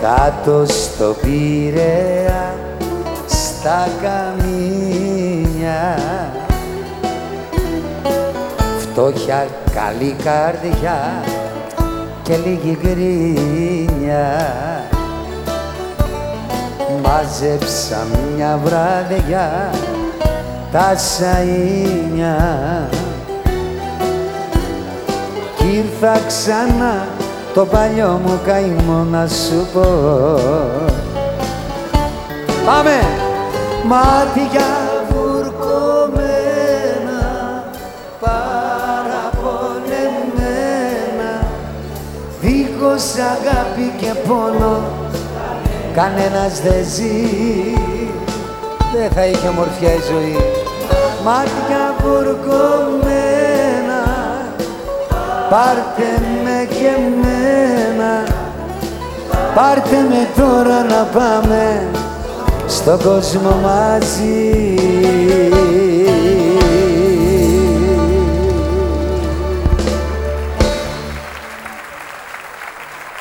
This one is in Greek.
κάτω στο Πειραιά στα καμίνια. Φτώχεια, καλή καρδιά και λίγη γκρίνια. Μάζεψα μια βραδιά τα σαΐνια. Κι ήρθα ξανά το παλιό μου καημό να σου πω. Πάμε! Μάτια βουρκωμένα, παραπονεμένα. Δίχως αγάπη και πόνο κανένας δεν ζει. Δεν θα είχε ομορφιά η ζωή. Μάτια βουρκωμένα πάρτε με και εμένα πάρτε με τώρα να πάμε στον κόσμο μαζί